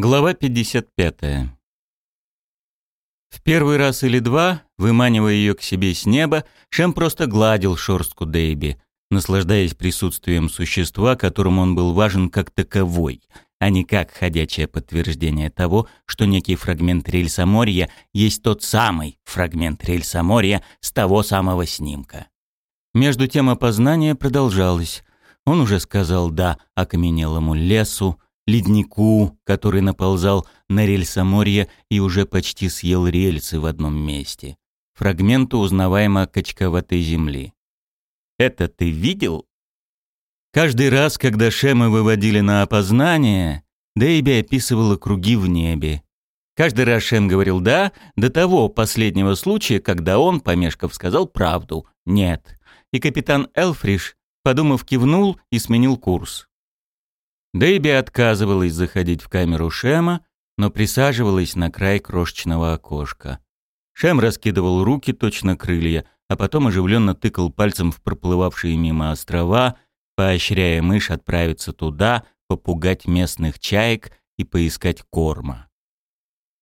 Глава 55. В первый раз или два, выманивая ее к себе с неба, Шем просто гладил шорстку Дейби, наслаждаясь присутствием существа, которому он был важен как таковой, а не как ходячее подтверждение того, что некий фрагмент рельсоморья есть тот самый фрагмент рельсоморья с того самого снимка. Между тем опознание продолжалось. Он уже сказал «да» окаменелому лесу, леднику, который наползал на рельсоморье и уже почти съел рельсы в одном месте. Фрагменту узнаваемо качковатой земли. «Это ты видел?» Каждый раз, когда Шема выводили на опознание, Дейби описывала круги в небе. Каждый раз Шем говорил «да», до того последнего случая, когда он, помешков, сказал правду «нет». И капитан Элфриш, подумав, кивнул и сменил курс. Дэйби отказывалась заходить в камеру Шема, но присаживалась на край крошечного окошка. Шем раскидывал руки, точно крылья, а потом оживленно тыкал пальцем в проплывавшие мимо острова, поощряя мышь отправиться туда, попугать местных чаек и поискать корма.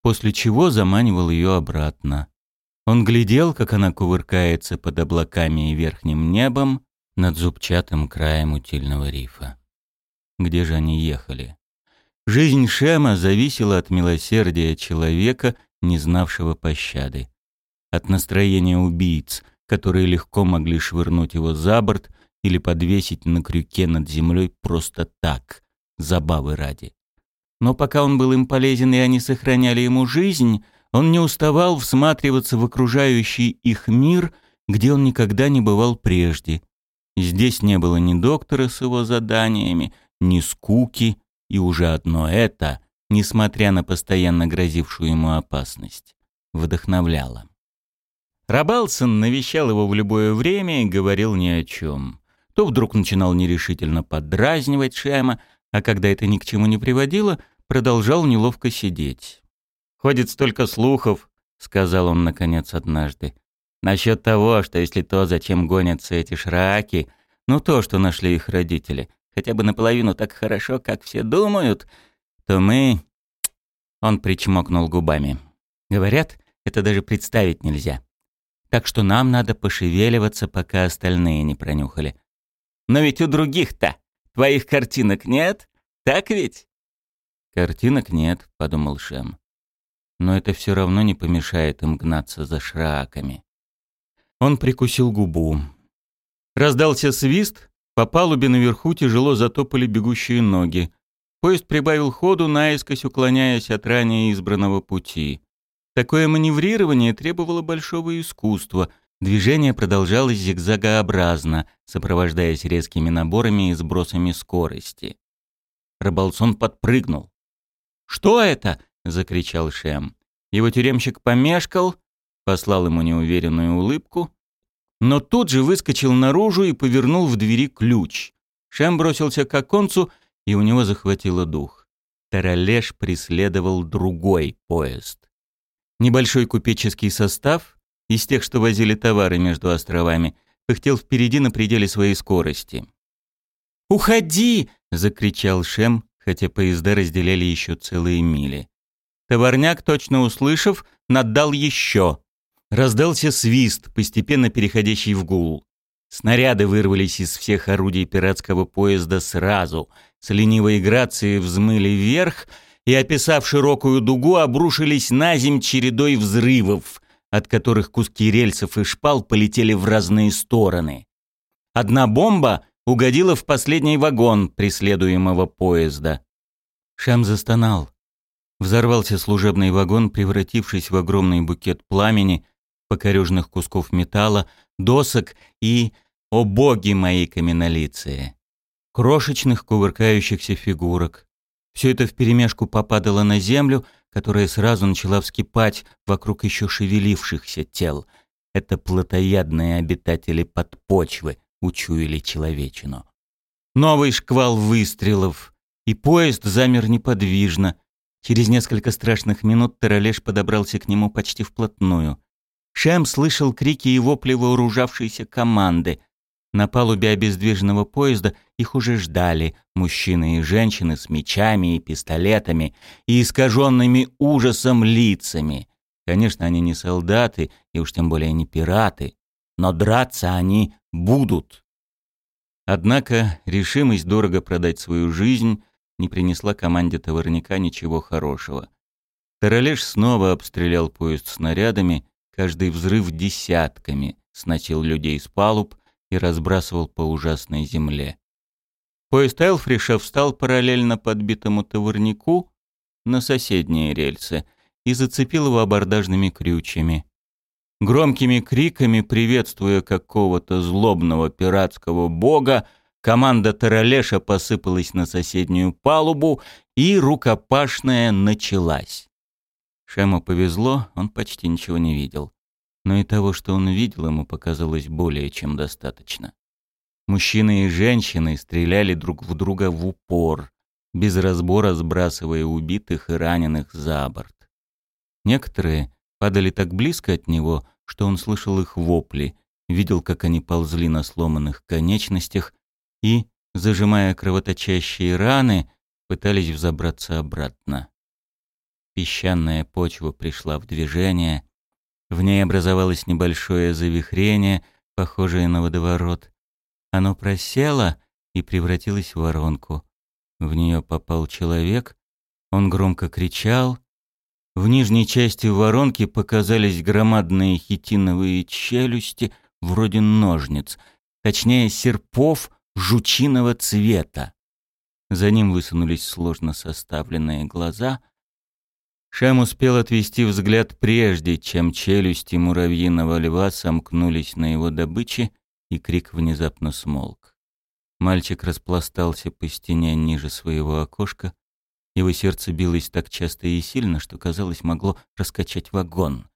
После чего заманивал ее обратно. Он глядел, как она кувыркается под облаками и верхним небом над зубчатым краем утильного рифа где же они ехали. Жизнь Шема зависела от милосердия человека, не знавшего пощады. От настроения убийц, которые легко могли швырнуть его за борт или подвесить на крюке над землей просто так, забавы ради. Но пока он был им полезен и они сохраняли ему жизнь, он не уставал всматриваться в окружающий их мир, где он никогда не бывал прежде. Здесь не было ни доктора с его заданиями, ни скуки, и уже одно это, несмотря на постоянно грозившую ему опасность, вдохновляло. Рабалсон навещал его в любое время и говорил ни о чем. То вдруг начинал нерешительно поддразнивать Шема, а когда это ни к чему не приводило, продолжал неловко сидеть. «Ходит столько слухов», — сказал он наконец однажды, «насчет того, что если то, зачем гонятся эти шраки, ну то, что нашли их родители, хотя бы наполовину так хорошо, как все думают, то мы...» Он причмокнул губами. «Говорят, это даже представить нельзя. Так что нам надо пошевеливаться, пока остальные не пронюхали. Но ведь у других-то твоих картинок нет, так ведь?» «Картинок нет», — подумал Шем. «Но это все равно не помешает им гнаться за шраками». Он прикусил губу. Раздался свист, по палубе наверху тяжело затопали бегущие ноги. Поезд прибавил ходу, наискось уклоняясь от ранее избранного пути. Такое маневрирование требовало большого искусства. Движение продолжалось зигзагообразно, сопровождаясь резкими наборами и сбросами скорости. Рыбалсон подпрыгнул. «Что это?» — закричал Шем. Его тюремщик помешкал, послал ему неуверенную улыбку, но тут же выскочил наружу и повернул в двери ключ. Шем бросился к оконцу, и у него захватило дух. Таралеш преследовал другой поезд. Небольшой купеческий состав, из тех, что возили товары между островами, пыхтел впереди на пределе своей скорости. «Уходи!» — закричал Шем, хотя поезда разделяли еще целые мили. Товарняк, точно услышав, наддал еще. Раздался свист, постепенно переходящий в гул. Снаряды вырвались из всех орудий пиратского поезда сразу, с ленивой грацией взмыли вверх и, описав широкую дугу, обрушились на земь чередой взрывов, от которых куски рельсов и шпал полетели в разные стороны. Одна бомба угодила в последний вагон преследуемого поезда. Шам застонал. Взорвался служебный вагон, превратившись в огромный букет пламени, покорежных кусков металла, досок и, о боги мои каменолиции, крошечных кувыркающихся фигурок. Все это вперемешку попадало на землю, которая сразу начала вскипать вокруг еще шевелившихся тел. Это плотоядные обитатели подпочвы учуяли человечину. Новый шквал выстрелов, и поезд замер неподвижно. Через несколько страшных минут Таралеш подобрался к нему почти вплотную. Шем слышал крики и вопли вооружавшейся команды. На палубе обездвиженного поезда их уже ждали мужчины и женщины с мечами и пистолетами и искаженными ужасом лицами. Конечно, они не солдаты и уж тем более не пираты, но драться они будут. Однако решимость дорого продать свою жизнь не принесла команде товарника ничего хорошего. Таралеш снова обстрелял поезд снарядами, каждый взрыв десятками сносил людей с палуб и разбрасывал по ужасной земле. Поезд Элфриша встал параллельно подбитому товарнику на соседние рельсы и зацепил его абордажными крючьями. Громкими криками, приветствуя какого-то злобного пиратского бога, команда Таралеша посыпалась на соседнюю палубу, и рукопашная началась. Шему повезло, он почти ничего не видел. Но и того, что он видел, ему показалось более чем достаточно. Мужчины и женщины стреляли друг в друга в упор, без разбора сбрасывая убитых и раненых за борт. Некоторые падали так близко от него, что он слышал их вопли, видел, как они ползли на сломанных конечностях и, зажимая кровоточащие раны, пытались взобраться обратно. Песчаная почва пришла в движение, в ней образовалось небольшое завихрение, похожее на водоворот. Оно просело и превратилось в воронку. В нее попал человек, он громко кричал, в нижней части воронки показались громадные хитиновые челюсти, вроде ножниц, точнее серпов жучиного цвета. За ним высунулись сложно составленные глаза. Шам успел отвести взгляд прежде, чем челюсти муравьиного льва сомкнулись на его добыче, и крик внезапно смолк. Мальчик распластался по стене ниже своего окошка, его сердце билось так часто и сильно, что, казалось, могло раскачать вагон.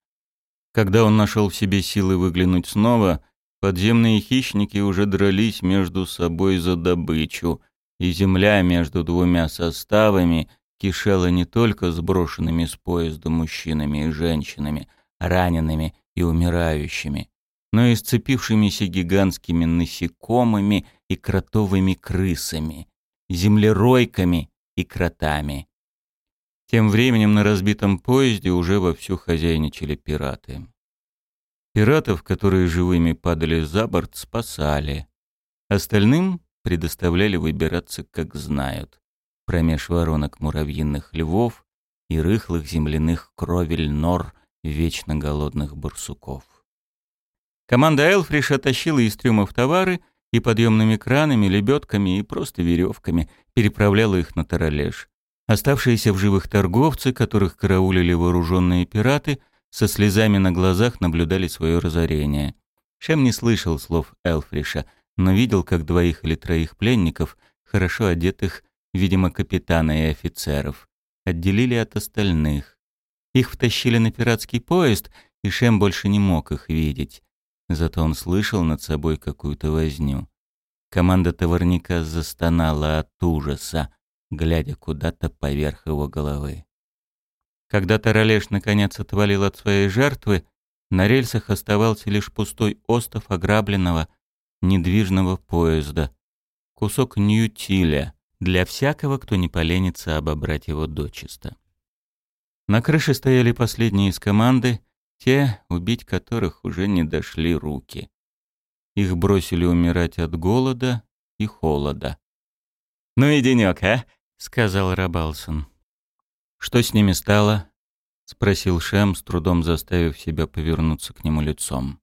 Когда он нашел в себе силы выглянуть снова, подземные хищники уже дрались между собой за добычу, и земля между двумя составами кишела не только сброшенными с поезда мужчинами и женщинами, ранеными и умирающими, но и сцепившимися гигантскими насекомыми и кротовыми крысами, землеройками и кротами. Тем временем на разбитом поезде уже вовсю хозяйничали пираты. Пиратов, которые живыми падали за борт, спасали. Остальным предоставляли выбираться, как знают, промеж воронок муравьиных львов и рыхлых земляных кровель нор вечно голодных барсуков. Команда Элфриша тащила из трюмов товары и подъемными кранами, лебедками и просто веревками переправляла их на Таралеш. Оставшиеся в живых торговцы, которых караулили вооруженные пираты, со слезами на глазах наблюдали свое разорение. Шем не слышал слов Элфриша, но видел, как двоих или троих пленников, хорошо одетых, видимо, капитана и офицеров, отделили от остальных. Их втащили на пиратский поезд, и Шем больше не мог их видеть. Зато он слышал над собой какую-то возню. Команда товарника застонала от ужаса, глядя куда-то поверх его головы. Когда Таралеш наконец отвалил от своей жертвы, на рельсах оставался лишь пустой остов ограбленного, недвижного поезда. Кусок ньютиля для всякого, кто не поленится обобрать его дочисто. На крыше стояли последние из команды, те, убить которых уже не дошли руки. Их бросили умирать от голода и холода. «Ну и денёк, а?» — сказал Рабалсон. «Что с ними стало?» — спросил Шем, с трудом заставив себя повернуться к нему лицом.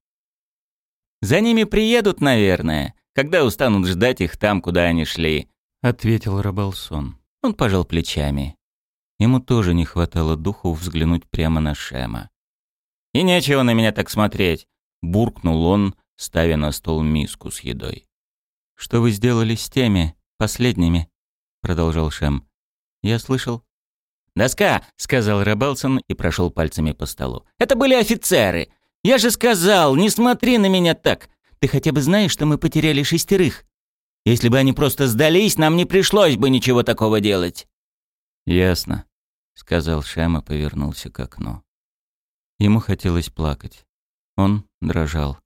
«За ними приедут, наверное, когда устанут ждать их там, куда они шли», — ответил Рабалсон. Он пожал плечами. Ему тоже не хватало духу взглянуть прямо на Шема. «И нечего на меня так смотреть», — буркнул он, ставя на стол миску с едой. «Что вы сделали с теми, последними?» — продолжал Шем. «Я слышал». «Доска», — сказал Рабалсон и прошел пальцами по столу. «Это были офицеры. Я же сказал, не смотри на меня так. Ты хотя бы знаешь, что мы потеряли шестерых? Если бы они просто сдались, нам не пришлось бы ничего такого делать». «Ясно», — сказал Шем и повернулся к окну. Ему хотелось плакать. Он дрожал.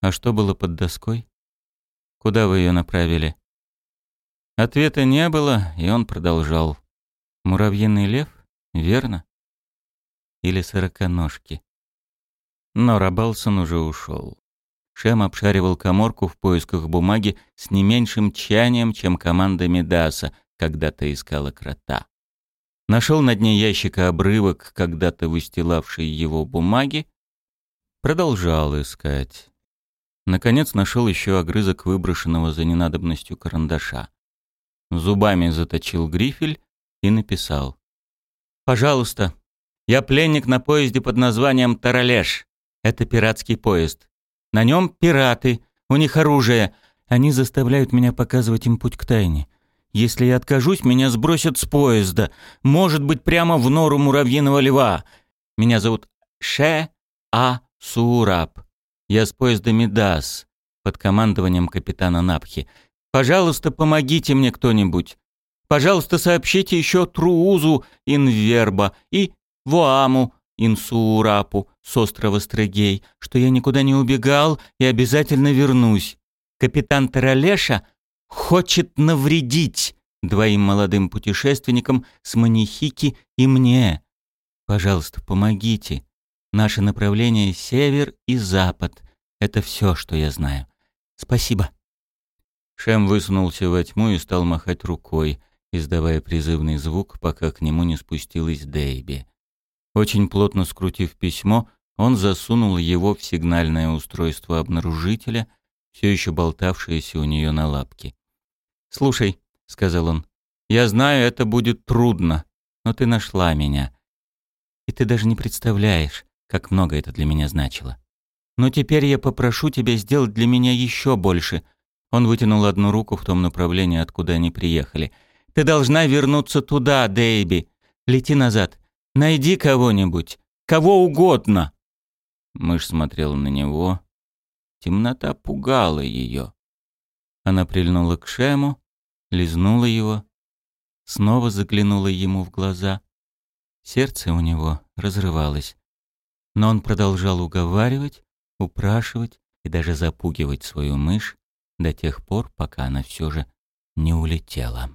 А что было под доской? Куда вы ее направили?» Ответа не было, и он продолжал. «Муравьиный лев? Верно? Или сороконожки?» Но Рабалсон уже ушел. Шем обшаривал коморку в поисках бумаги с не меньшим тщанием, чем команда Медаса когда-то искала крота. Нашел на дне ящика обрывок, когда-то выстилавший его бумаги, продолжал искать. Наконец нашел еще огрызок выброшенного за ненадобностью карандаша. Зубами заточил грифель и написал. «Пожалуйста, я пленник на поезде под названием Таралеш. Это пиратский поезд. На нем пираты, у них оружие. Они заставляют меня показывать им путь к тайне. Если я откажусь, меня сбросят с поезда. Может быть, прямо в нору муравьиного льва. Меня зовут Ше А Сураб. Я с поезда Мидас под командованием капитана Напхи. Пожалуйста, помогите мне кто-нибудь. Пожалуйста, сообщите еще Труузу Инверба и Вуаму Инсурапу с острова Стрегей, что я никуда не убегал и обязательно вернусь. Капитан Таралеша хочет навредить двоим молодым путешественникам с Манихики и мне. Пожалуйста, помогите. Наше направление — север и запад. Это все, что я знаю. Спасибо. Шем высунулся во тьму и стал махать рукой, издавая призывный звук, пока к нему не спустилась Дейби. Очень плотно скрутив письмо, он засунул его в сигнальное устройство обнаружителя, все еще болтавшееся у нее на лапке. «Слушай», — сказал он, — «я знаю, это будет трудно, но ты нашла меня. И ты даже не представляешь, как много это для меня значило. Но теперь я попрошу тебя сделать для меня еще больше». Он вытянул одну руку в том направлении, откуда они приехали. «Ты должна вернуться туда, Дейби. Лети назад. Найди кого-нибудь, кого угодно. Мышь смотрела на него. Темнота пугала ее. Она прильнула к Шему, лизнула его, снова заглянула ему в глаза. Сердце у него разрывалось. Но он продолжал уговаривать, упрашивать и даже запугивать свою мышь до тех пор, пока она все же не улетела.